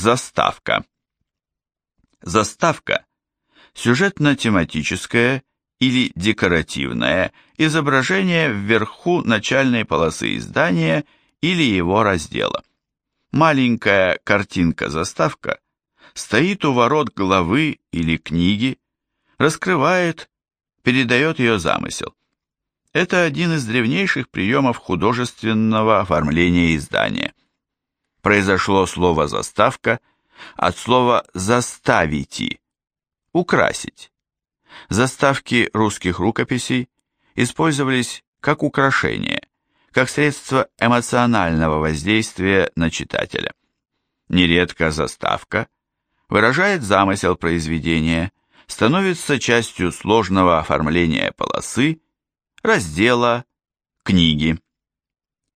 Заставка. Заставка – сюжетно-тематическое или декоративное изображение вверху начальной полосы издания или его раздела. Маленькая картинка-заставка стоит у ворот главы или книги, раскрывает, передает ее замысел. Это один из древнейших приемов художественного оформления издания. Произошло слово «заставка» от слова «заставите» – «украсить». Заставки русских рукописей использовались как украшение, как средство эмоционального воздействия на читателя. Нередко заставка выражает замысел произведения, становится частью сложного оформления полосы, раздела, книги.